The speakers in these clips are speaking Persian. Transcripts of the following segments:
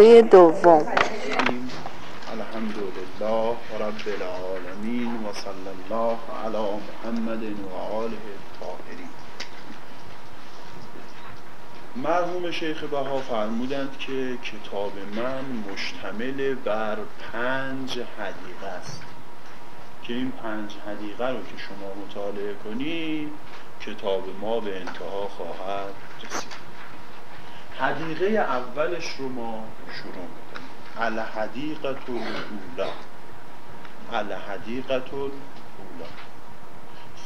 جلسه دوم. الحمد لله رب العالمین و صلی الله علی محمد و آله الطاهرین. مرحوم شیخ بها فرمودند که کتاب من مشتمل بر پنج حدیقه است. که این پنج حدیقه رو که شما مطالعه کنید کتاب ما به انتها خواهد رسید. حدیقه اولش رو ما شروع می‌کنیم. الحدیقت الاولا الحدیقت الاولا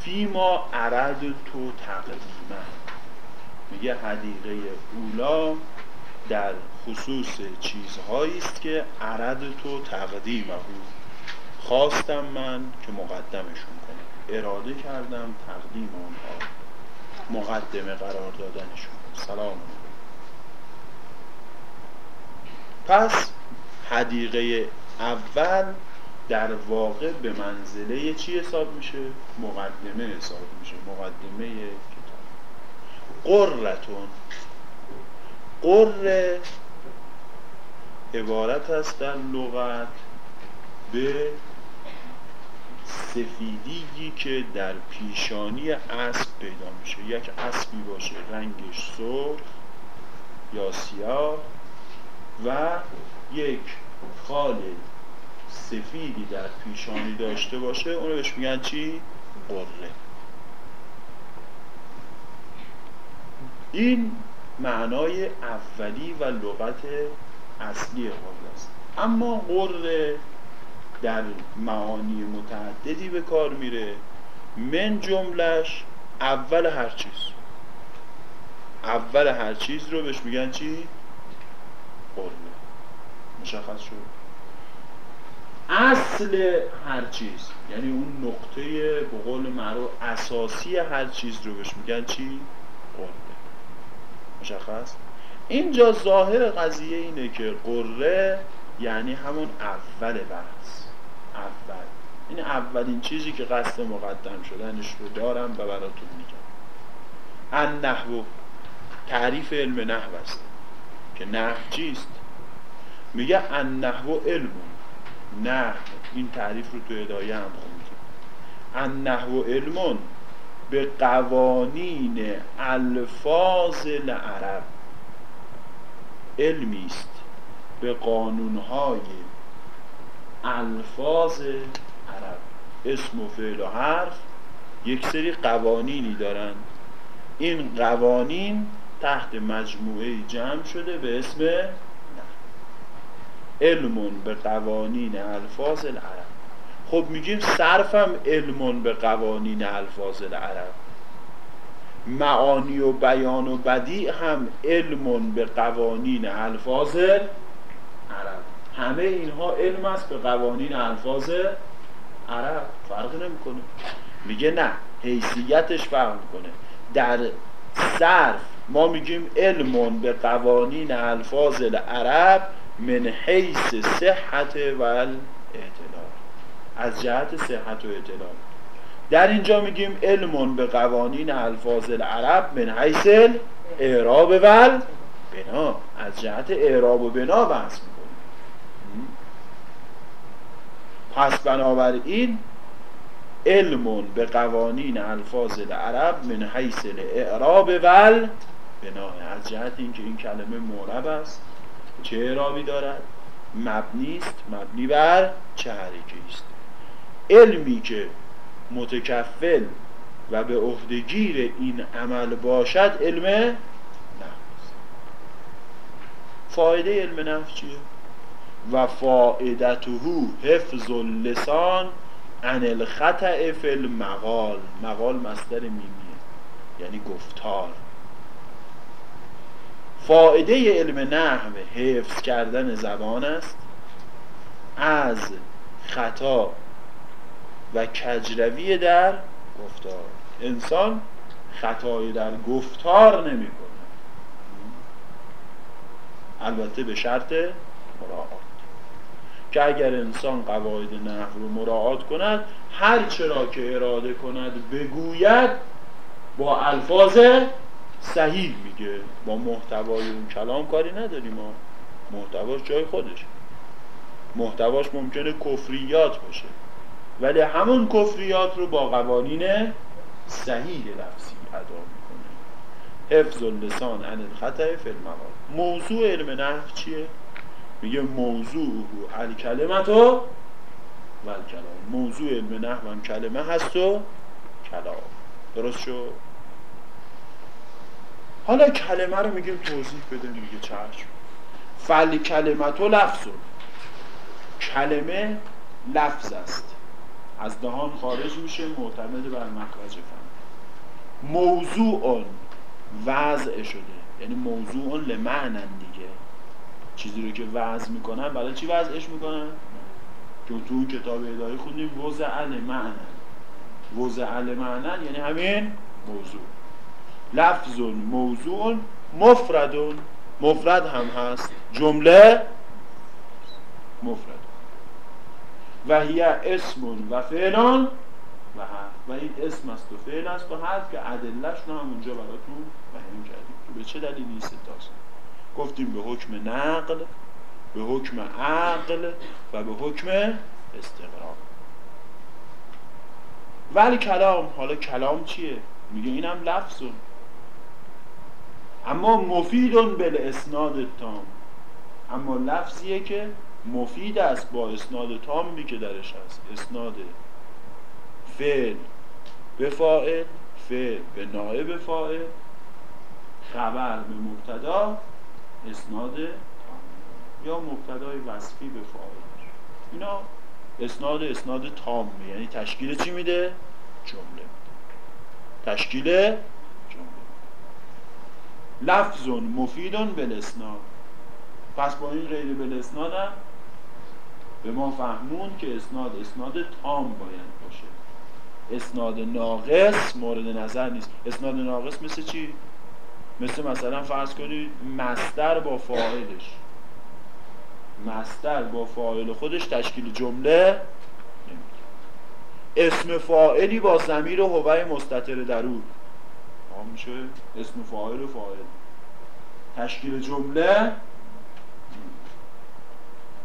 فیما عرد تو تقدیما. میگه حدیقه اولا در خصوص چیزهایی است که عرد تو تقدیمه. خواستم من که مقدمشون کنم. اراده کردم تقدیم آنها. مقدمه قرار دادنشون. سلام. پس حدیقه اول در واقع به منزله چی حساب میشه؟ مقدمه حساب میشه مقدمه کتاب. قرتون قره عبارت است در لغت به سفیدیگی که در پیشانی اسب پیدا میشه. یک اسبی باشه رنگش سرخ یا سیاه. و یک خال سفیدی در پیشانی داشته باشه. اونو بهش میگن چی؟ قره این معنای اولی و لغت اصلی قره است. اما قره در معانی متعددی به کار میره. من جملش اول هر چیز. اول هر چیز رو بهش میگن چی؟ قربه مشخص شد؟ اصل هر چیز. یعنی اون نقطه به قول اساسی هر چیز رو بهش میگن چی؟ قربه مشخص؟ اینجا ظاهر قضیه اینه که قره یعنی همون اول بحث. اول. این اولین چیزی که قصد مقدم شدنش رو دارم و براتون میگم. ان نحو تعریف علم نحو است. که نحو چیست؟ میگه ان نحو علم. نحو این تعریف رو تو ادایه هم خوندیم. ان نحو علم به قوانین الفاظ العرب. علمی است. به قانونهای الفاظ عرب. اسم و فعل و حرف یک سری قوانینی دارن. این قوانین تحت مجموعه جمع شده به اسم علمون به قوانین الفاظ العرب. خب میگیم صرفم علمون به قوانین الفاظ العرب. معانی و بیان و بدیع هم علمون به قوانین الفاظ عرب همه اینها علم است به قوانین الفاظ عرب فرق نمی‌کنه. میگه نه حیثیتش فرق می‌کنه. در صرف ما میگیم علمون به قوانین الفاظ العرب من حیث صحت و اعتلال از جهت صحت و اعتلال در اینجا میگیم علمون به قوانین الفاظ العرب من حیث اعراب و بنا از جهت اعراب و بنا بحث می‌کنیم. پس بنابراین علمون به قوانین الفاظ العرب من حیث اعراب و بنا از جهت اینکه این کلمه معرب است. چه اعرابی دارد؟ مبنی است. مبنی بر چه حرکه است؟ علمی که متکفل و به عهدگیر این عمل باشد علم نفس. فایده علم نفس چیه؟ و فائدته حفظ اللسان عن الخطع فی المقال. مقال مصدر میمیه یعنی گفتار. فائده علم نحو حفظ کردن زبان است. از خطا و کجروی در گفتار. انسان خطایی در گفتار نمی‌کنه. البته به شرط مراعات. که اگر انسان قواعد نحو رو مراعات کند هر چرا که اراده کند بگوید با الفاظ صحیح میگه. با محتوای اون کلام کاری نداریم ما. محتواش جای خودش. محتواش ممکنه کفریات باشه. ولی همون کفریات رو با قوانین صحیح لفظی ادا می‌کنه. حفظ اللسان عن الخطا فی المقال موضوع علم نحو چیه؟ میگه موضوع الکلمت و کلام موضوع علم نحو هم کلمه هست و کلام. درست شد؟ حالا کلمه رو میگیم توضیح بده میگه چشم. فل کلمت و لفظ. کلمه لفظ است. از دهان خارج میشه معتمد بر مخرج فهم. موضوع وضع شده. یعنی موضوع لمعنن دیگه. چیزی رو که وضع می‌کنن برای چی وضعش می‌کنن؟ که تو اون کتاب الهی خوندیم وضع لمعنن وضع لمعنن یعنی همین موضوع. لفظ موضوع مفرد مفرد هم هست. جمله مفرد. و هی اسم و فعلان و حرف. و این اسم است و فعل است و حرف که عدلش رو هم اونجا براتون بیان کردیم. به چه دلیلی ستاست گفتیم به حکم نقل به حکم عقل و به حکم استقرار. ولی کلام حالا کلام چیه؟ میگه اینم لفظون. اما مفیدون بل اسناد تام. اما لفظیه که مفید است با اسناد تامی که درش هست. اسناد فعل به فاعل فعل به نائب فاعل خبر به مبتدا اسناد یا مبتدای وصفی به فاعل. اینا اسناد اسناد تام یعنی تشکیل چی میده؟ جمله تشکیل جمله لفظ مفیدون بالاسناد پس با این غیر بالاسناد هم به ما فهمون که اسناد اسناد تام باید باشه. اسناد ناقص مورد نظر نیست. اسناد ناقص مثل چی؟ مثل مثلا فرض کنید مستر با فاعلش. مستر با فاعل خودش تشکیل جمله اسم فاعلی با زمیر هوای مستطر درون. میشه اسم فاعل و فاعل. تشکیل جمله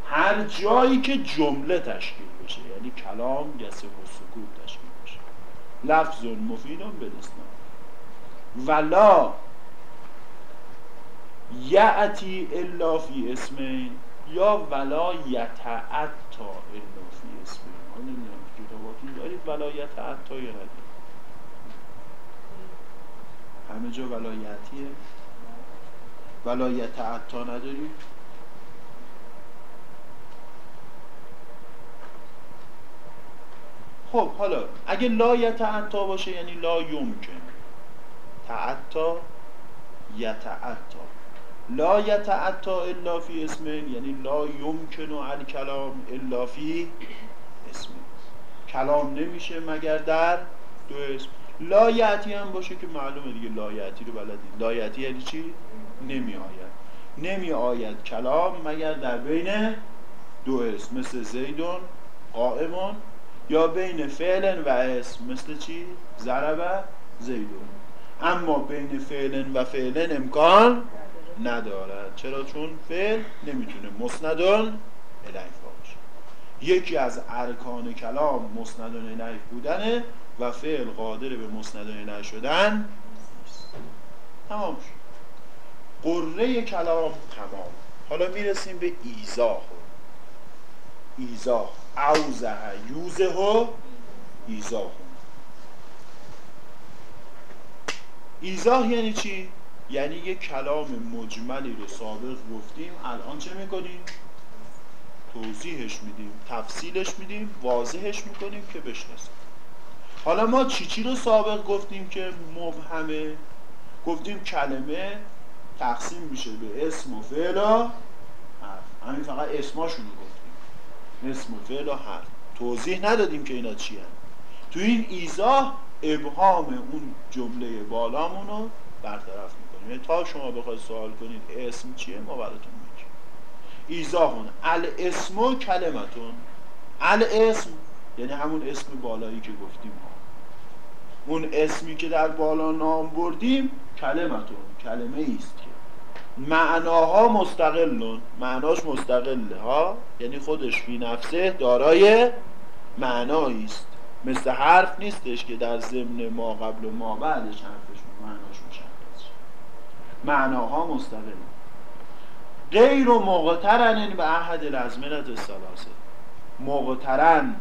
هر جایی که جمله تشکیل بشه یعنی کلام یسه و سکوت تشکیل بشه. لفظ مفیدون بدستان ولا یعتی الا فی اسمین یا ولا یتعتا الا فی اسمین من نمی‌دونم کتاباتون دارید ولا یتعتا یا ندید همه جا ولایتیه ولا یتعتا ندارید خب حالا اگه لا یتعتا باشه یعنی لا یمکن. تعتا یتعتا لا یتعتا الا فی اسمین یعنی لا یمکن علی کلام الا فی اسمین کلام نمیشه مگر در دو اسم. لا یعتی هم باشه که معلومه دیگه لا یعتی رو بلدید لا یعتی یعنی چی؟ نمی آید. نمی آید کلام مگر در بین دو اسم. مثل زیدون قائمون یا بین فعل و اسم. مثل چی؟ ضربه زیدون. اما بین فعل و فعل امکان ندارد چرا؟ چون فعل نمی‌تونه. مسندون الیف باشه. یکی از ارکان کلام مسندون الیف بودنه و فعل قادر به مسندون الیف شدن تمام شد. قره کلام تمام. حالا می‌رسیم به ایزاه ایزاه اوزه یوزه و ایزاه ایزاه یعنی چی؟ یعنی یک کلام مجملی رو سابق گفتیم الان چه می‌کنیم؟ توضیحش میدیم تفصیلش میدیم واضحش می‌کنیم که بشناسیم. حالا ما چی چی رو سابق گفتیم که مبهمه؟ گفتیم کلمه تقسیم میشه به اسم و فعل و همین فقط اسماشون رو گفتیم. اسم و فعل حرف. توضیح ندادیم که اینا چی هم. تو این ایزاه ابهام اون جمله بالامون رو برطرف می‌کنیم. یعنی تا شما بخواید سوال کنید اسم چیه؟ ما براتون میگیم. ایزاهون. الاسم و کلمتون. الاسم. یعنی همون اسم بالایی که گفتیم ها اون اسمی که در بالا نام بردیم کلمتون. کلمه است که. معناها مستقلون. معناش مستقله ها؟ یعنی خودش فی نفسه دارای معنایی است. مثل حرف نیستش که در ضمن ما قبل و ما بعدش مشخص معناها مستقل. غیر و مقترن به احد الازمنت سلاسه. مقترن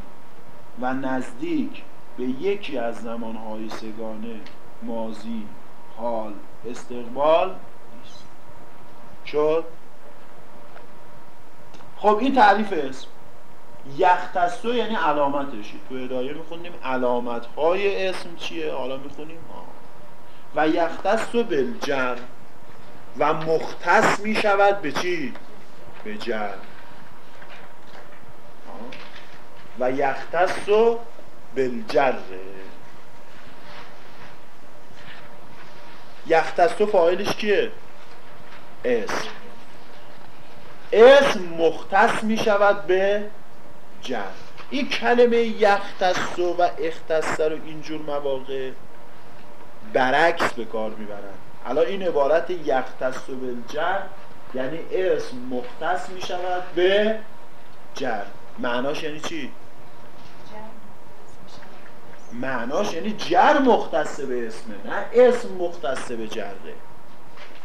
و نزدیک به یکی از زمانهای سگانه مازی حال استقبال نیست. شد؟ خب این تعریف اسم. یختستو یعنی علامتشی تو ادایه می‌خونیم علامت های اسم چیه؟ حالا می‌خونیم. و یختستو بالجر و مختص می‌شود به چی؟ به جر و یختستو بالجر. یختستو فاعلش کیه؟ اسم. اسم مختص می شود به جر این کلمه یختص و اختص رو اینجور مواقع برعکس به کار می‌برن حالا این عبارت یختص بالجر یعنی اسم مختص می شود به جر. معناش یعنی چی؟ معناش یعنی جر مختص به اسمه نه اسم مختص به جره.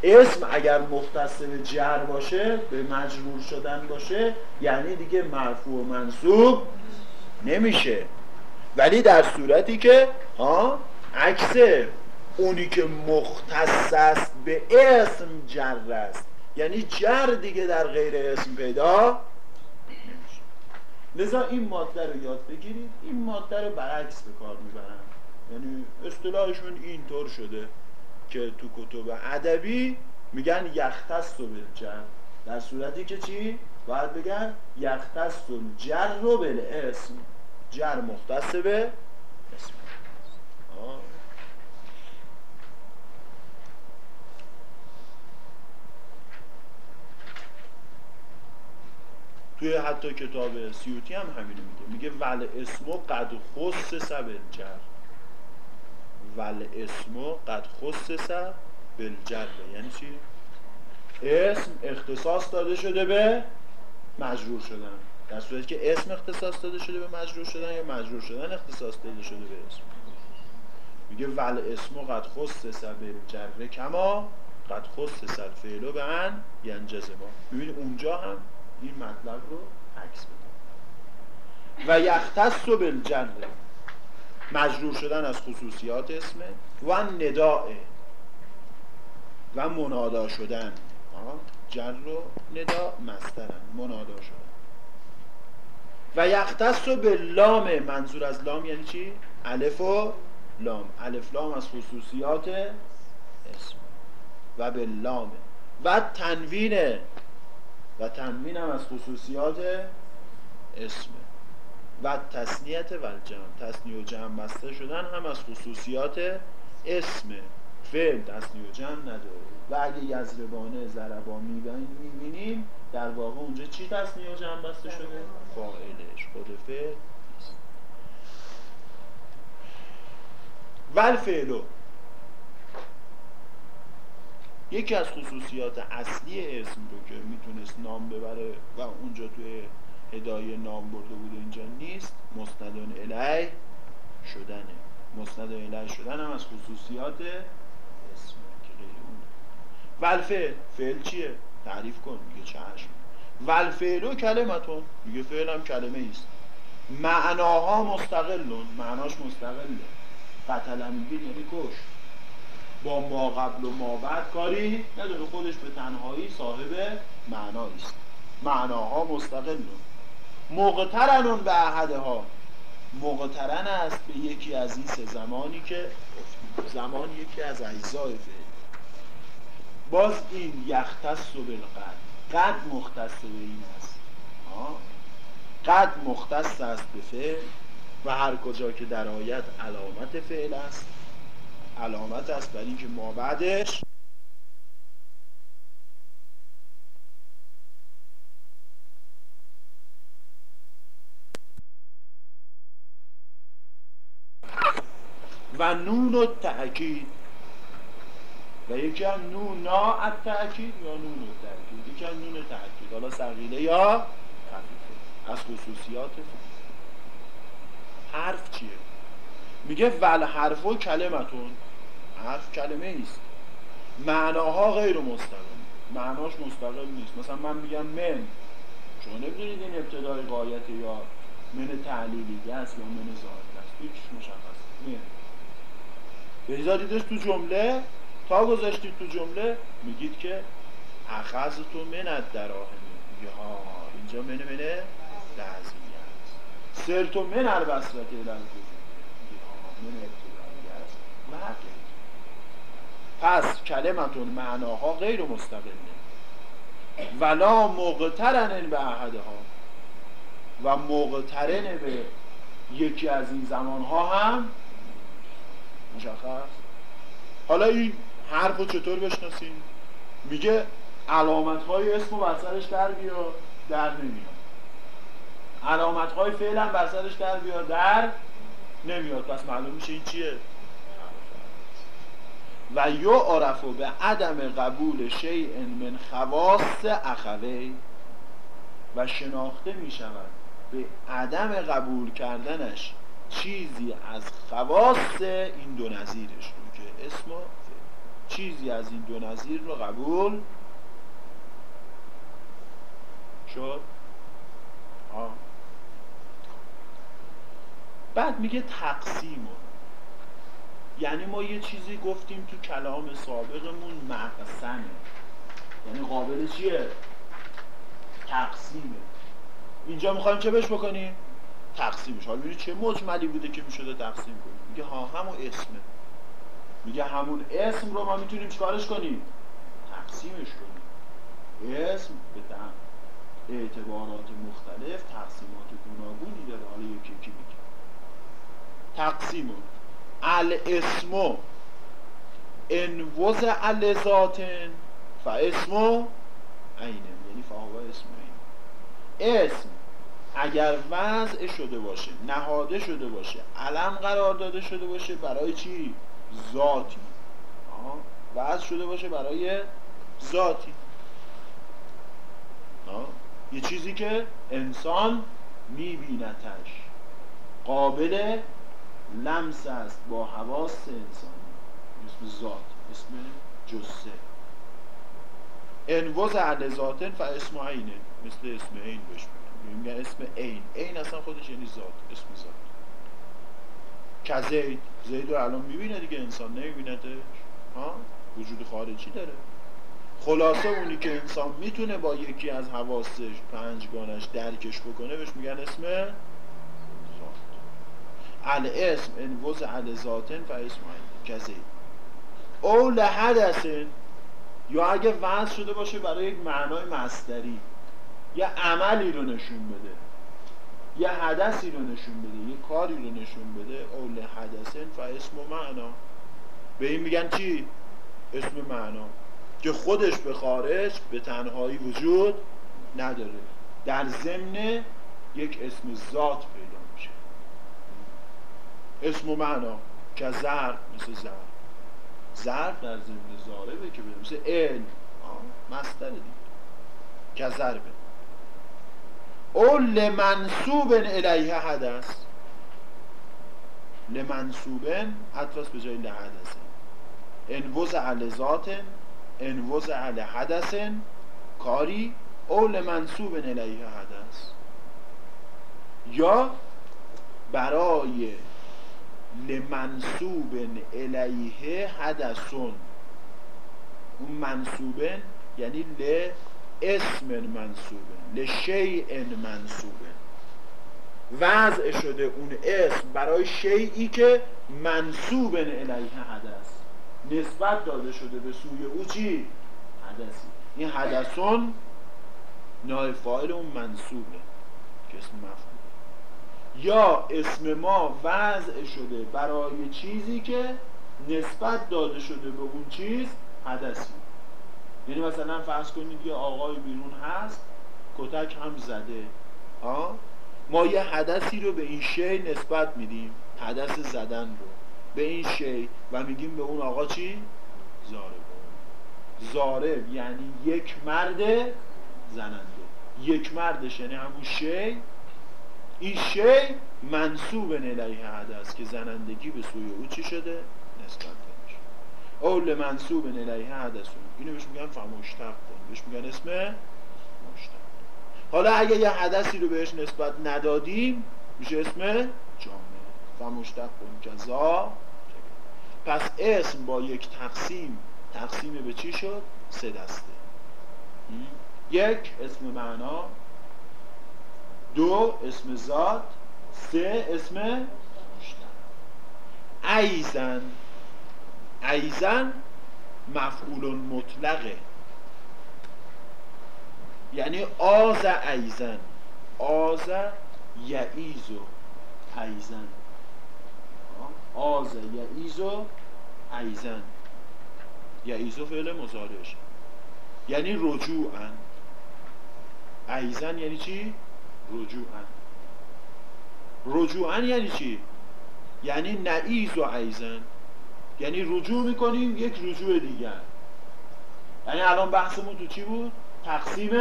اسم اگر مختص به جر باشه به مجرور شدن باشه یعنی دیگه مرفوع و منصوب نمیشه. ولی در صورتی که ها عکس اونی که مختص است به اسم جر است. یعنی جر دیگه در غیر اسم پیدا نمیشه. لذا این ماده رو یاد بگیرید. این ماده رو برعکس به کار می‌برن. یعنی اصطلاحشون اینطور شده که تو کتب ادبی میگن یختص و بالجر در صورتی که چی؟ باید بگن یختص جر رو بل اسم. جر مختص به اسم. توی حتی کتاب سیوتی هم همینو میگه. میگه ول اسمو قد خصص بالجر ول اسمو قد خصص بالجر یعنی چی؟ اسم اختصاص داده شده به مجرور شدن. در صورتی که اسم اختصاص داده شده به مجرور شدن یا مجرور شدن اختصاص داده شده به اسم. میگه ول اسمو قد خصص بالجر کما قد خصص الفعل به ان ینجز ما ببینید اونجا هم این مطلب رو عکس بده. و یختص بالجر مجرور شدن از خصوصیات اسمه و نداء و منادا شدن. جر و ندا مسترن. منادا شدن. و یختص به لام منظور از لام یعنی چی؟ الف و لام. الف لام از خصوصیات اسم. و به لام و تنوین و تنوین هم از خصوصیات اسمه و تسنیت و الجمع تسنیه و جمع بسته شدن هم از خصوصیات اسمه فعل تسنیه و جمع نداره. و اگه یزربانه زربا می‌بینیم در واقع اونجا چی تصنیه و جمع بسته شده؟ فاعلش. خود فعل ول فعلو یکی از خصوصیات اصلی اسم رو که می‌تونست نام ببره و اونجا توی هدایه نام برده بوده اینجا نیست مستدان الی شدنه. مستدان الی شدن هم از خصوصیات اسم که غیر فعل چیه؟ تعریف کن میگه چشم. ولفعلو کلمتون. میگه فعل هم کلمه ایست. معناها مستقلون. معناش مستقله. قتلم یعنی کش با ما قبل و ما بعد کاری نداره خودش به تنهایی صاحب معنایی است. معناها مستقلون مقترنون به احده ها مقترن است به یکی از این سه زمانی که زمان یکی از اجزای فعل. باز این یختص و بالقد. قد مختص به این است. قد مختص است به فعل و هر کجا که در آیت علامت فعل است علامت است برای اینکه ما بعدش و نون و تأکید و یکی هم نون نا تأکید یا نون تأکید یکی هم نون تأکید. حالا سقیله یا از خصوصیات حرف چیه؟ میگه ول حرف و کلمتون. حرف کلمه است معناها غیر مستقیم. معناش مستقل نیست. مثلا من میگم من. شما نمی‌دونید این ابتدای قایت یا من تعلیلی است یا من ظاهری است هیچ مشخص من. بذاریدش تو جمله تا گذاشتید تو جمله میگید که اخذ تو منت در ها اینجا من منه لحظیه است. سر تو من البصرت الالگوزی میگه من ابتدایی است. بله پس کلمتون معناها غیر مستقله. ولا مقترن به احدها. و مقترن به یکی از این زمانها هم مشخص. حالا این حرف رو چطور بشناسیم؟ میگه علامت های اسم و بسرش در بیاد در نمیاد. علامت های فعل هم بسرش در بیاد در نمیاد. پس معلوم میشه این چیه؟ و یا عرفو به عدم قبول شیء من خواص اخوی و شناخته می شود به عدم قبول کردنش چیزی از خواص این دو نظیرش رو که اسم چیزی از این دو نظیر رو قبول شد؟ آه. بعد میگه تقسیم یعنی ما یه چیزی گفتیم تو کلام سابقمون مقسمه. یعنی قابل چیه؟ تقسیمه. اینجا می‌خوایم چه بهش بکنیم؟ تقسیمش حالا ببینید چه مجملی بوده که می‌شده تقسیم کنیم. میگه ها همون اسمه. میگه همون اسم رو ما می‌تونیم چکارش کنیم؟ تقسیمش کنیم. اسم به اعتبارات مختلف تقسیمات گوناگونی داره. حالا یکی یکی میگه. تقسیمون الاسمو. ان وضع ذاتن فاسمو عینه یعنی فهو اسم اسم اگر وضع شده باشه نهاده شده باشه علم قرار داده شده باشه برای چی؟ ذاتی. وضع شده باشه برای ذاتی. یه چیزی که انسان میبینتش قابل لمس است با حواس انسانی اسم ذات اسم جسه. انوز علی ذاتن و اسم عینه مثل اسم عین بهش میگن. اسم عین. عین اصلا خودش یعنی ذات اسم ذات. که زید رو الان می‌بینه دیگه انسان نمیبیندش ها؟ وجود خارجی داره. خلاصه اونی که انسان می‌تونه با یکی از حواسش پنجگانش درکش بکنه بهش میگن اسم الاسم ان وضع ذاتن اسم کسی او لحدثن یا اگه وضع شده باشه برای یک معنای مستری یه عملی رو نشون بده. یه حدثی رو نشون بده. یه کاری رو نشون بده. او لحدثن اسم معنا. به این میگن چی؟ اسم معنا. که خودش به خارج به تنهایی وجود نداره. در ضمن یک اسم ذات پیدا اسم و معنا که زرد مثل زرد زرد در زمین زاربه که بده مثل علم مستر دیگه. که زربه او لمنصوب الیه حدث لمنصوبن حدث به جای لحدث انوز علی ذاتن انوز علی حدثن. کاری او لمنصوب الیه حدث یا برای لمنصوب الیه حدثون. اون منصوبن یعنی ل اسم منصوبن لشیء منصوبن. وضع شده اون اسم برای شیعی که منصوب الیه حدث. نسبت داده شده به سوی او چی؟ حدثی. این حدثون نای فاعل اون منصوبه که اسم مفعول یا اسم ما وضع شده برای چیزی که نسبت داده شده به اون چیز حدثی یعنی مثلا فرض کنید یه آقای بیرون هست کتک هم زده. آه؟ ما یه حدثی رو به این شی نسبت میدیم. حدث زدن رو. به این شی و میگیم به اون آقا چی؟ زاربان زارب یعنی یک مرد زننده. یک مردش یعنی همون شی این شی منصوب الیه است که زنندگی به سوی او چی شده؟ نسبت میشه اول منصوب الیه حدثون اینو بهش میگن فمشتق کن بهش میگن اسم مشتق. حالا اگه یه حدثی رو بهش نسبت ندادیم میشه اسم جامعه فمشتق کن جزا. پس اسم با یک تقسیم تقسیم به چی شد؟ سه دسته. یک اسم معنا. دو اسم ذات سه اسم ایزن. ایزن مفعول مطلقه. یعنی آض أیضاً. آض یئیض أیضاً. آض یئیض أیضاً. یئیض فعل مضارعش یعنی رجوعاً. أیضاً یعنی چی؟ رجوعاً. رجوعاً یعنی چی؟ یعنی نئیض أیضاً یعنی رجوع می‌کنیم یک رجوع دیگر. یعنی الان بحثمون تو چی بود؟ تقسیم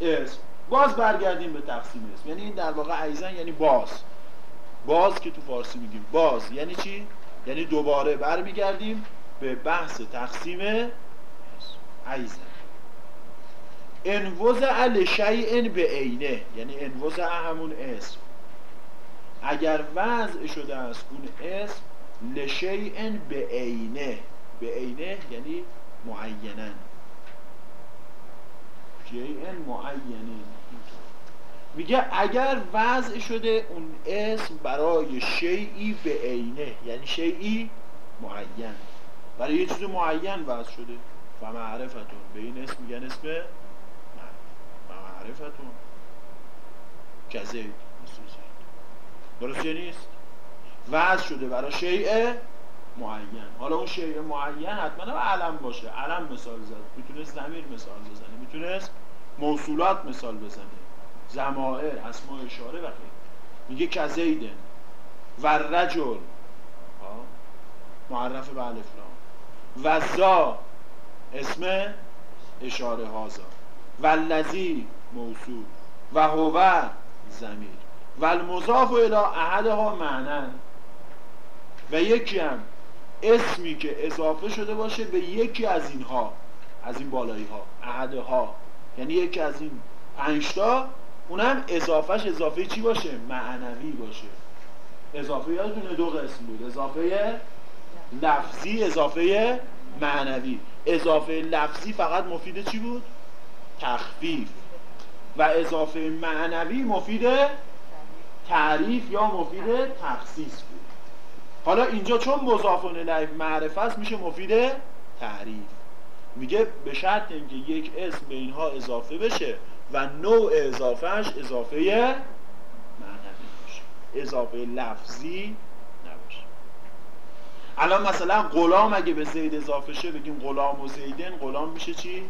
اسم. باز برگردیم به تقسیم اسم. یعنی این در واقع ایزن یعنی باز. باز که تو فارسی میگیم. باز. یعنی چی؟ یعنی دوباره برمیگردیم به بحث تقسیم اسم. ایزن انوزع شیء به عینه یعنی انوزع همون اسم. اگر وضع شده است اون اسم لشیء به عینه. به عینه یعنی معینن. شیء معینه میگه اگر وضع شده اون اسم برای شیعی به عینه یعنی شیعی معین. برای یه چیز معین وضع شده. و معرفتون به این اسم میگن اسم معرفتون کزید درست نیست؟ وضع شده برای شیء معین. حالا اون شیء معین حتما علم باشه. علم مثال زد. می‌تونست زمیر مثال بزنه. می‌تونست موصولات مثال بزنه. زمائر اسماء اشاره و میگه کزیدن و رجل. معرف به الف و زا. اسم اشاره هازا و لذی موصول. و هو زمیر. و المضاف الى احدها معنن و یکی هم اسمی که اضافه شده باشه به یکی از اینها از این بالایی ها احدها. یعنی یکی از این پنجتا اونم اضافهش اضافه چی باشه؟ معنوی باشه. اضافه یادتونه دو قسم بود. اضافه لفظی اضافه معنوی. اضافه لفظی فقط مفید چی بود؟ تخفیف. و اضافه معنوی مفید تعریف یا مفید تخصیص بود. حالا اینجا چون مضافون الیه معرفه است میشه مفید تعریف. میگه به شرط اینکه یک اسم به اینها اضافه بشه و نوع اضافهش اضافه معنوی باشه. اضافه لفظی نباشه. الان مثلا غلام اگه به زید اضافه شه بگیم غلام و زیدن غلام میشه چی؟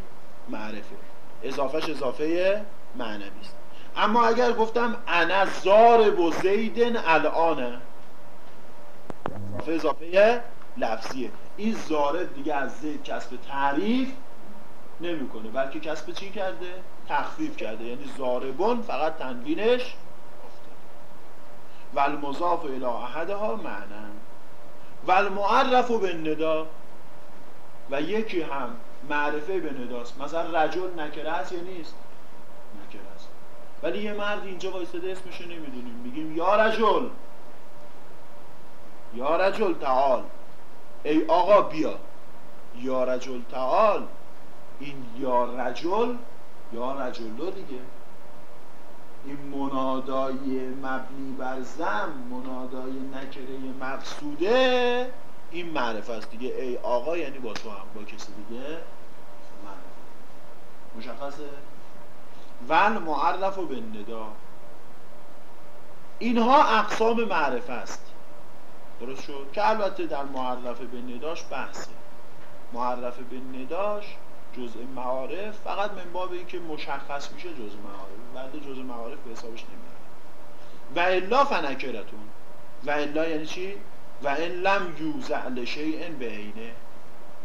معرفه. اضافهش اضافه معنوی است اما اگر گفتم انا زار و زیدن الانه اضافه لفظیه. این زارب دیگه از زید کسب تعریف نمی‌کنه. بلکه کسب چی کرده؟ تخفیف کرده. یعنی زاربون فقط تنوینش و المضاف الى احدها معنن و المعرف به ندا و یکی هم معرفه به نداست مثلا رجل نکره هست یا نیست؟ است ولی یه مرد اینجا وایستاده اسمشو نمی‌دونیم. میگیم یا رجل. یا رجل تعال. ای آقا بیا. یا رجل تعال. این یا رجل یا رجلو دیگه. این منادای مبنی بر زم منادای نکره مقصوده این معرفه است دیگه. ای آقا یعنی با تو هم با کسی دیگه؟ معرفه. مشخصه؟ ول معرف و به ندا. اینها اقسام معرفه است. درست شد؟ که البته در معرف به نداش بحثه. معرف به نداش جزء معارف فقط من باب که مشخص میشه جزء معارف. بعد جزء معارف به حسابش نمیاد و الا فنکرتون. و الا یعنی چی؟ و ان لم یوزع لشیء بعینه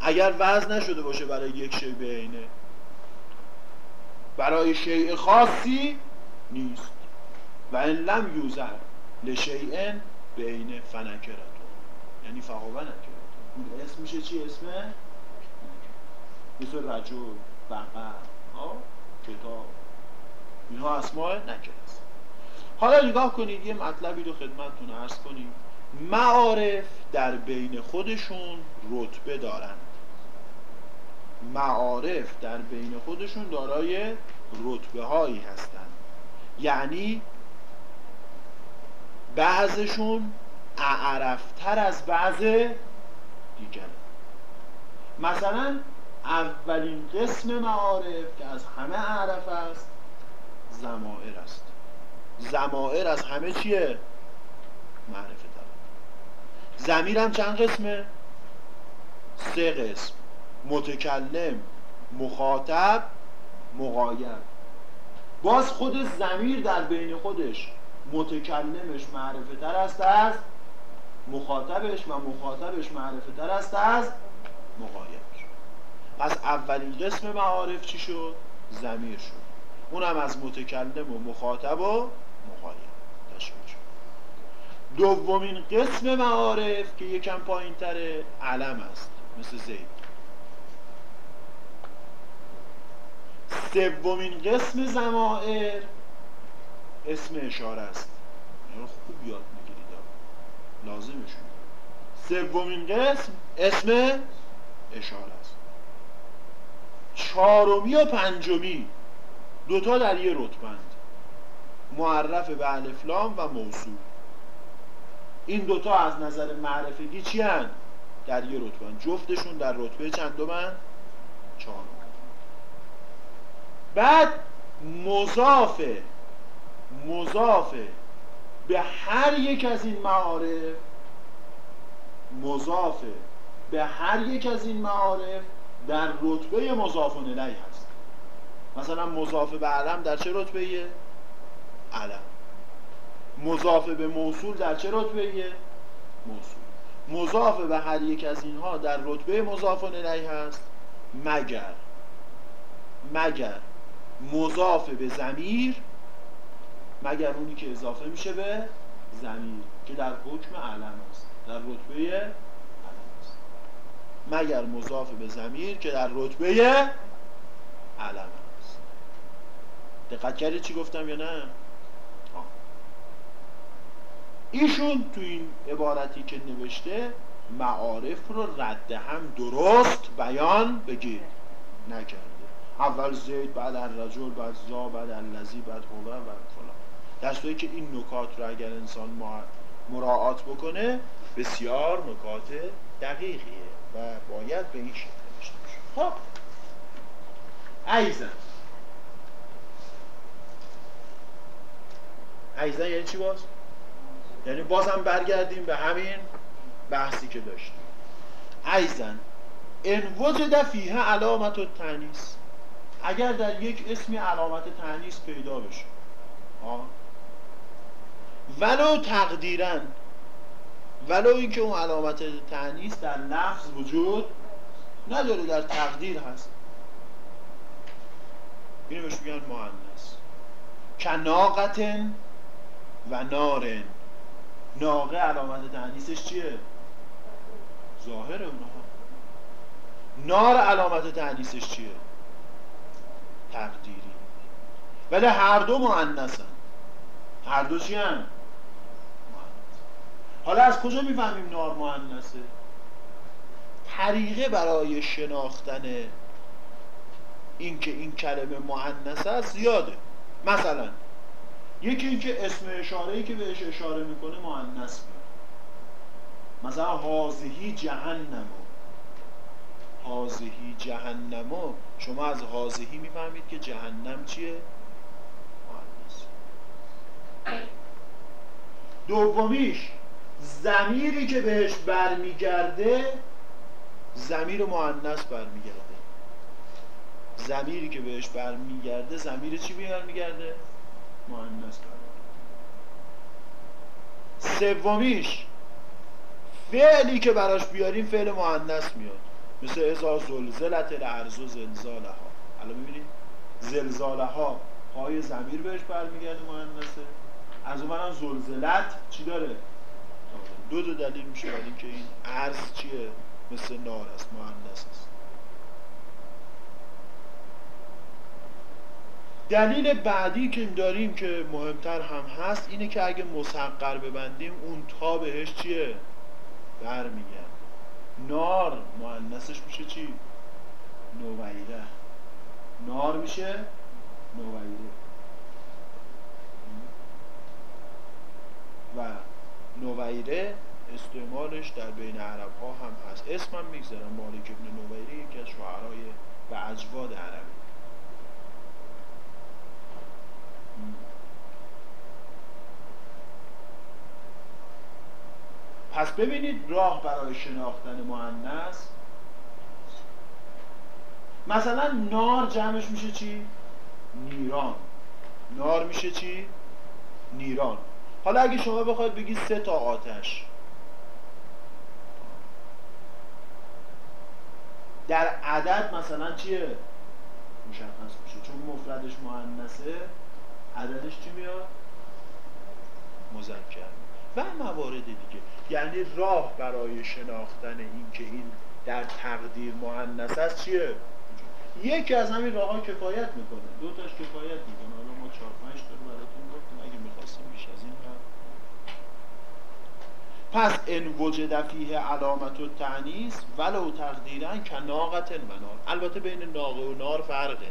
اگر وضع نشده باشه برای یک شی بینه برای شیء خاصی نیست. و این لم یوزر لشیء بین فنکرتون یعنی فقابه نکرتون اسم میشه چی اسمه؟ مثل رجل بقر کتاب. اینها اسماء نکرست حالا نگاه کنید یه مطلبی رو خدمتتون عرض کنیم. معارف در بین خودشون رتبه دارند معارف در بین خودشون دارای رتبه هایی هستند یعنی بعضشون اعرفتر از بعض دیگر مثلا اولین قسم معارف که از همه اعرف است زمائر است. زمائر از همه چیه؟ معرفه زمیر هم چند قسمه؟ سه قسم. متکلم مخاطب مقایم. باز خود زمیر در بین خودش متکلمش معرفه تر است از مخاطبش و مخاطبش معرفه تر است از مقایمش. پس اولین قسم معارف چی شد؟ زمیر شد. اونم از متکلم و مخاطب و مقایم تشکیل شد. دومین قسم معارف که یکم پایین تره علم است مثل زید. سومین قسم زمائر. اسم اشاره است. یعنی خوب یاد می‌گیرید. لازمشون. سومین قسم اسم اشاره است. چهارمی و پنجمی. دوتا در یه رتبند. معرف به الفلام و موصول این دوتا از نظر معرفگی چی هن؟ در یه رتبند. جفتشون در رتبه چند من؟ چهارم. بعد مضافه مضافه به هر یک از این معارف مضافه به هر یک از این معارف در رتبه مضاف الیه هست. مثلا مضاف به علم در چه رتبه ایه؟ علم. مضاف به موصول در چه رتبه ایه؟ موصول. مضاف به هر یک از اینها در رتبه مضاف الیه هست. مگر. مگر. مضاف به زمیر مگر اونی که اضافه میشه به زمیر که در حکم علم است در رتبه علم است مگر مضاف به زمیر که در رتبه علم است دقت کردید چی گفتم یا نه؟ ایشون تو این عبارتی که نوشته معارف رو رد هم درست بیان بگیر. نکرد. اول زید بعد الرجل بعد زا بعد اللذی بعد هو بعد فلان. در که این نکات رو اگر انسان مراعات بکنه بسیار نکات دقیقیه و باید به این شکل نوشته خب. ایزن أیضاً یعنی چی باز؟ یعنی بازم برگردیم به همین بحثی که داشتیم. أیضاً إن وجد فیه علامة التأنیث اگر در یک اسمی علامت تأنیث پیدا بشه. ولو تقدیراً ولو اینکه اون علامت تأنیث در لفظ وجود نداره در تقدیر هست. اینو بهش میگن مهندس. کناقتن و نارن. ناقه علامت تعنیسش چیه؟ ظاهر اونها. نار علامت تعنیسش چیه؟ تقدیری. ولی هر دو مؤنثن. هر دو چی؟ حالا از کجا می‌فهمیم نار مؤنثه؟ طریقه برای شناختن اینکه این کلمه مؤنث است زیاده. مثلا یکی اینکه اسم اشاره ای که بهش اشاره می‌کنه مؤنث میاد مثلا حاضهی جهنم حاضهی جهنمو. شما از حاضهی می‌فهمید که جهنم چیه؟ دومیش زمیری که بهش برمیگرده زمیر مؤنث برمیگرده. زمیری که بهش برمیگرده زمیر چی برمیگرده؟ مؤنث برمیگرده. سومیش فعلی که براش بیاریم فعل مؤنث میاد. مثل ازا زلزلت الارض و زلزاله ها الان ببینید زلزاله ها پای زمیر بهش برمیگرده مهندسه از اون برم زلزلت چی داره؟ دو دو دلیل میشه برای اینکه این عرض چیه؟ مثل نار است مهندس است. دلیل بعدی که داریم که مهمتر هم هست اینه که اگه مسقر ببندیم اون تا بهش چیه؟ برمیگرد نار مهندسش میشه چی؟ نویره نار میشه؟ نویره و نویره استعمالش در بین عرب ها هم هست. اسمم می‌گذارم. مالک ابن نویره یکی از شعرهای و اجواد عربی. پس ببینید راه برای شناختن معنیس مثلا نار جمعش میشه چی؟ نیران نار میشه چی؟ نیران حالا اگه شما بخواید بگید سه تا آتش در عدد مثلا چیه؟ مشخص میشه چون مفردش مهندسه عددش چی میاد؟ مذکر و موارد دیگه. یعنی راه برای شناختن این که این در تقدیر مهندس است چیه؟ یکی از همین راه ها کفایت می‌کنه. دو تاش کفایت می‌کنه. حالا ما چهار پنج تا براتون گفتیم. اگه می‌خواستیم بیش از این هم. پس ان وجد فیه علامت و تعنیس ولو تقدیرن که ناقت و نار. البته بین ناقه و نار فرقه.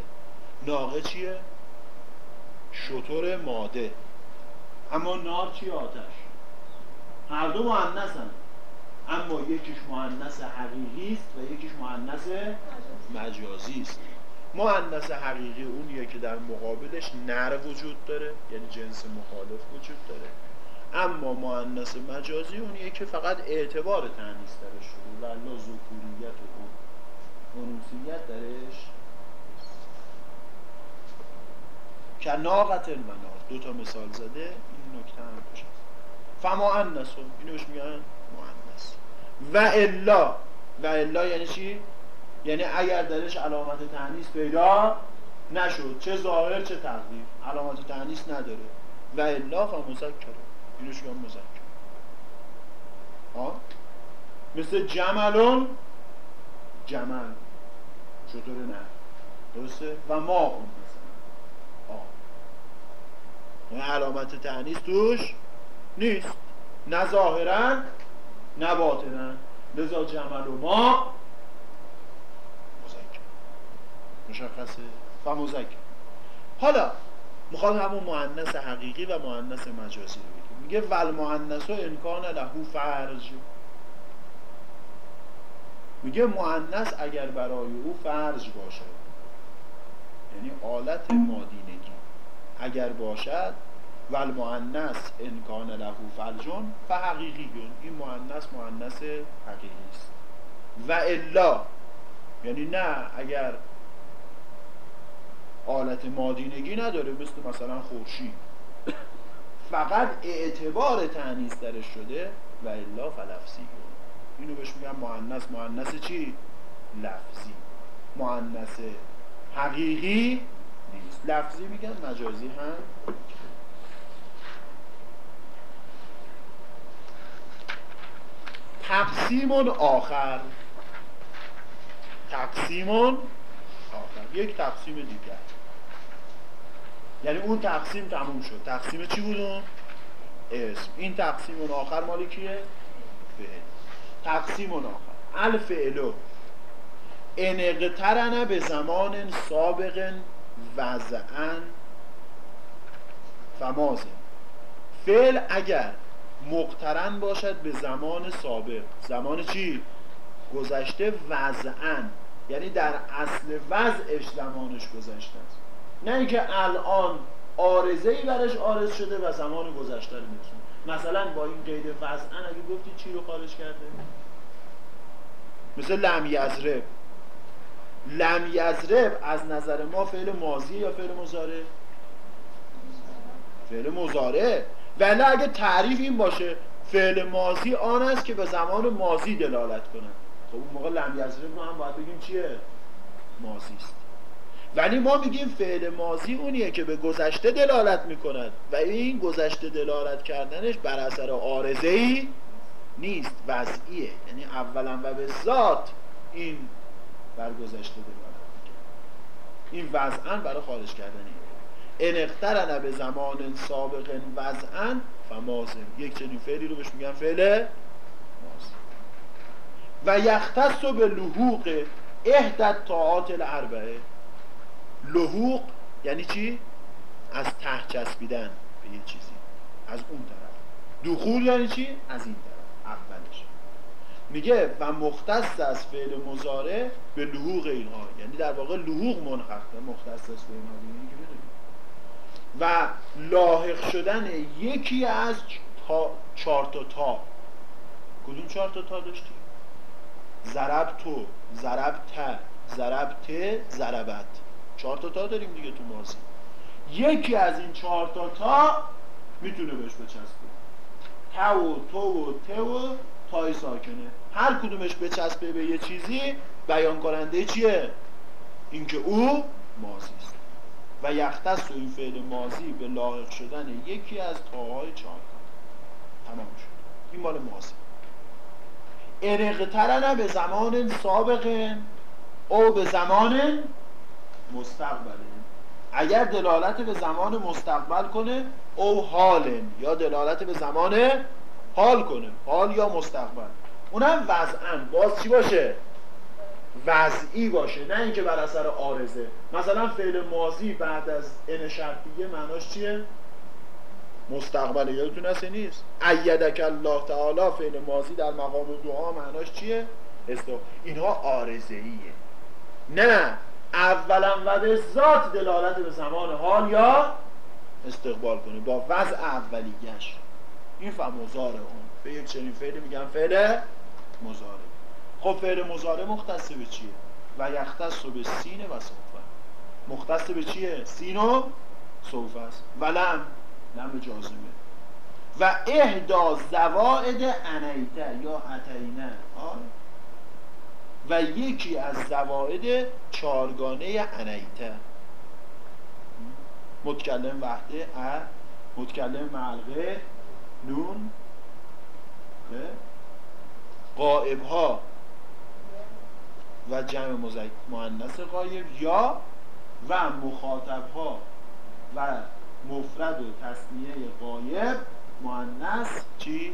ناقه چیه؟ شطور ماده. اما نار چی آتش؟ هر دو مؤنث هم اما یکیش مؤنث حقیقی است و یکیش مؤنث مجازی است مؤنث حقیقی اونیه که در مقابلش نر وجود داره یعنی جنس مخالف وجود داره. اما مؤنث مجازی اونیه که فقط اعتبار تنیس درش شده و ذکوریت و انوثیت درش. که ناقت المنار دو تا مثال زده. این نکته هم باشه فما انسو اینو بهش میگن مؤنث و الا. و الا یعنی چی؟ یعنی اگر درش علامت تعنیس پیدا نشد چه ظاهر چه تقدیر علامت تعنیس نداره. و الا فمذکر. اینوش میگن مذکر. ها مثل جملون جمل. چطور نه؟ درسته؟ و ما اون مثلا. آه. علامت تعنیس توش نیست. نه ظاهرا نه باطنا لذا جمل و ما مذکر مشخصه و مذکر حالا می‌خواد همون مؤنث حقیقی و مؤنث مجازی رو بگه میگه ول مؤنث و امکان لهو فرج. میگه مؤنث اگر برای او فرج باشد یعنی آلت مادینگی اگر باشد و المؤنث ان کان له فرجون فحقیقیون این مؤنث مؤنث حقیقی است. و الا یعنی نه اگر آلت مادینگی نداره مثل مثلا خورشید. فقط اعتبار تعنیس درش شده و الا فلفظی. اینو بهش میگم مؤنث. مؤنث چی؟ لفظی. مؤنث حقیقی نیست. لفظی میگن مجازی هم تقسیم آخر. تقسیم آخر. یک تقسیم دیگر. یعنی اون تقسیم تموم شد. تقسیم چی بود اون؟ اسم. این تقسیم اون آخر مالی کیه؟ فعل. تقسیم اون آخر الفعلو انقترنه به زمان سابق وضعن فمازه فعل اگر مقترن باشد به زمان سابق. زمان چی؟ گذشته وضعن یعنی در اصل وضعش زمانش گذشته است. نه اینکه الان آرزه ای برش آرز شده و زمان گذشته رو میرسونه مثلا با این قید وضعن اگه گفتی چی رو خارج کرده؟ مثل لم یزرب. لم یزرب از نظر ما فعل ماضی یا فعل مزاره فعل مزاره ولی اگه تعریف این باشه فعل ماضی آن است که به زمان ماضی دلالت کنه. خب اون موقع لم ما هم باید بگیم چیه؟ ماضی است. ولی ما میگیم فعل ماضی اونیه که به گذشته دلالت می‌کند و این گذشته دلالت کردنش بر اثر آرزه ای نیست وضعیه. یعنی اولا و به ذات این بر گذشته دلالت می‌کنه این وضعا برای خارج کردن این. ان اقترن به زمان سابق وضعا فمازم یک چنین فعلی رو بهش میگن فعل ماضی و یختص به لحوق اهدت طاعات الاربعه. لحوق یعنی چی؟ از ته چسبیدن به یه چیزی. از اون طرف. دخول یعنی چی؟ از این طرف. اولش. میگه و مختص از فعل مزاره به لحوق اینها. یعنی در واقع لحوق منحقه مختص از فعل اینها و لاحق شدن یکی از چهار تا تا. کدوم چهار تا تا داشتیم ضرب تو ضرب ت ضرب ت ضربت. چهار تا تا داریم دیگه تو مازی یکی از این چهار تا تا می‌تونه بهش بچسبه. تا و تو و ت و تای ساکنه. هر کدومش بچسبه به یه چیزی بیان کننده چیه؟ اینکه او است و یختص این فعل مازی به لاحق شدن یکی از تاهای چهار تمام شد. این مال مازی انقترن به زمان سابق او به زمان مستقبل. اگر دلالت به زمان مستقبل کنه او حال یا دلالت به زمان حال کنه. حال یا مستقبل. اونم وضعا. باز چی باشه؟ وضعی باشه نه اینکه بر اثر آرزه. مثلا فعل ماضی بعد از ان شرطیه معناش چیه؟ مستقبل. یادتون هست نیست؟ ایدک الله تعالی فعل ماضی در مقام دعا معناش چیه؟ استو اینها آرزه ایه نه. اولا و به ذات دلالت به زمان حال یا استقبال کنه. با وضع اولیگش این فمزاره اون. به یک چنین فعلی میگن فعل مزاره خب فعل مزاره مختص به چیه؟ و یختص به سین و صوفه مختص به چیه؟ سین و صوفه است. ولم لم جازمه. و اهدا زوائد انیته یا اتینه و یکی از زوائد چارگانه انیته متکلم وحده ا متکلم ملغه نون. قائب ها و جمع مؤنث قایب یا و مخاطب ها و مفرد و تصنیه قایب مؤنث چی؟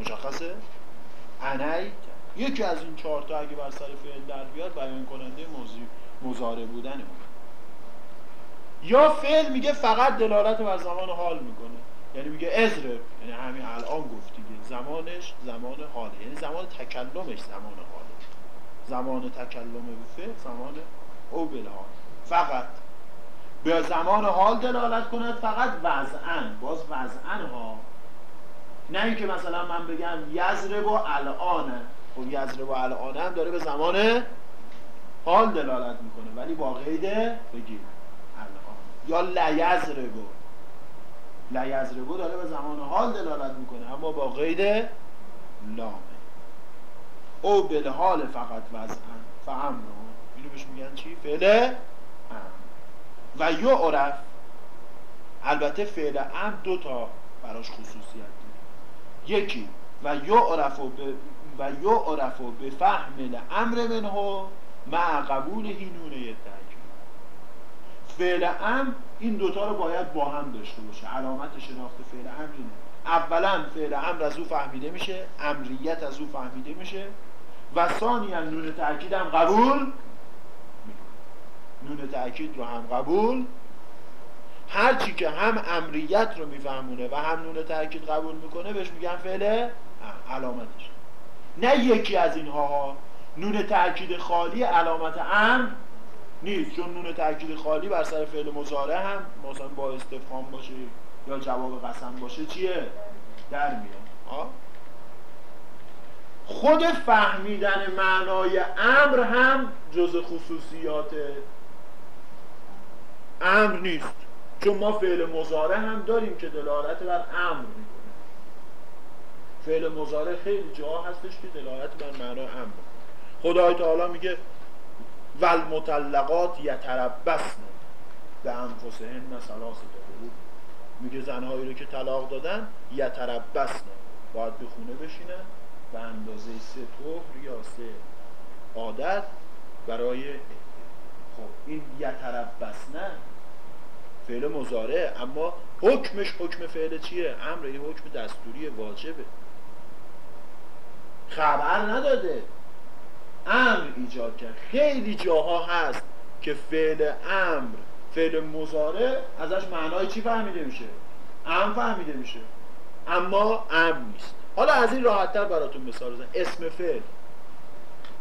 مشخصه؟ انیت یکی از این چهار تا اگه بر سر فعل در بیاد بیان کننده مزاره بودن اون یا فعل میگه فقط دلالت بر زمان حال می‌کنه. یعنی میگه ازرب یعنی همین الان گفتی زمانش زمان حاله. یعنی زمان تکلمش زمان حاله. زمان تکلم به فعل زمان او بالحال فقط به زمان حال دلالت کند فقط وضعا باز وضعا ها. نه اینکه مثلا من بگم یزرب و الان. خب یزرب و الان هم داره به زمان حال دلالت می‌کنه ولی با قید بگیم الان. یا لیزربو لیزربو داره به زمان حال دلالت می‌کنه اما با قید لامه او بالحال فقط وضعا فهم اینو بهش میگن چی؟ فعل و یا عرف البته فعل ام دو تا براش خصوصیت داره. یکی و یا عرف به و یا عرف به فهم امر منه مع قبول هینونه تاکید فعل ام این دوتا رو باید با هم داشته باشه. علامت شناخت فعل ام اینه. اولا فعل امر از او فهمیده میشه امریت از او فهمیده میشه. و ثانیا نون تاکید هم قبول نون تاکید رو هم قبول هرچی که هم امریت رو میفهمونه و هم نون تاکید قبول می‌کنه بهش میگن فعل علامتش. نه یکی از اینها ها نون تاکید خالی علامت ام نیست چون نون تاکید خالی بر سر فعل مزاره هم مثلا با استفهام باشه یا جواب قسم باشه چیه؟ در میاد. خود فهمیدن معنای امر هم جز خصوصیات امر نیست. چون ما فعل مزاره هم داریم که دلالت بر امر می‌کنه. فعل مزاره خیلی جا هستش که دلالت بر معنای امر. خدای تعالی میگه ول مطلقات یتربسن به انفسهن ثلاثه قرون میگه زنهایی رو که طلاق دادن یتربسن باید به خونه بشینن. به اندازه سه طهر یا سه عادت برای خب این یتربسنه فعل مزاره اما حکمش حکم فعل چیه؟ امر این حکم دستوری واجبه. خبر نداده. امر ایجاد کرد. خیلی جاها هست که فعل امر فعل مزاره ازش معنای چی فهمیده میشه؟ امر فهمیده میشه. اما امر نیست. حالا از این راحتتر براتون مثال بزن اسم فعل.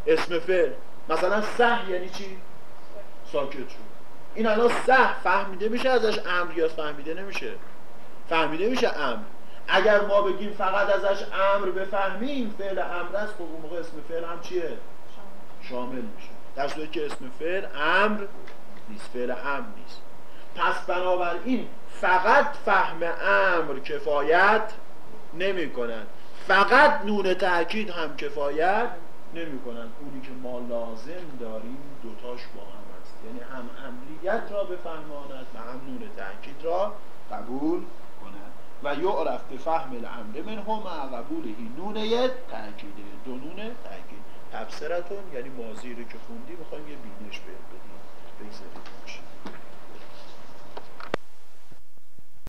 اسم فعل. مثلا سه یعنی چی؟ ساکت شد این الان سه فهمیده میشه ازش امر یا فهمیده نمیشه. فهمیده میشه امر. اگر ما بگیم فقط ازش امر بفهمیم فعل امر است خب اون موقع اسم فعل هم چیه؟ شامل میشه. در صورتی که اسم فعل امر نیست فعل امر نیست. پس بنابراین فقط فهم امر کفایت نمی کنند فقط نون تاکید هم کفایت نمی کنند اونی که ما لازم داریم دوتاش با هم است یعنی هم امریت را بفهماند و هم نون تاکید را قبول کند و یعرف به فهم الامر من هم قبولهی نونه تاکیده دو نون تاکید تبصرتون یعنی مازی رو که خوندی می‌خوایم یه بینش بدیم. بگذارید باشه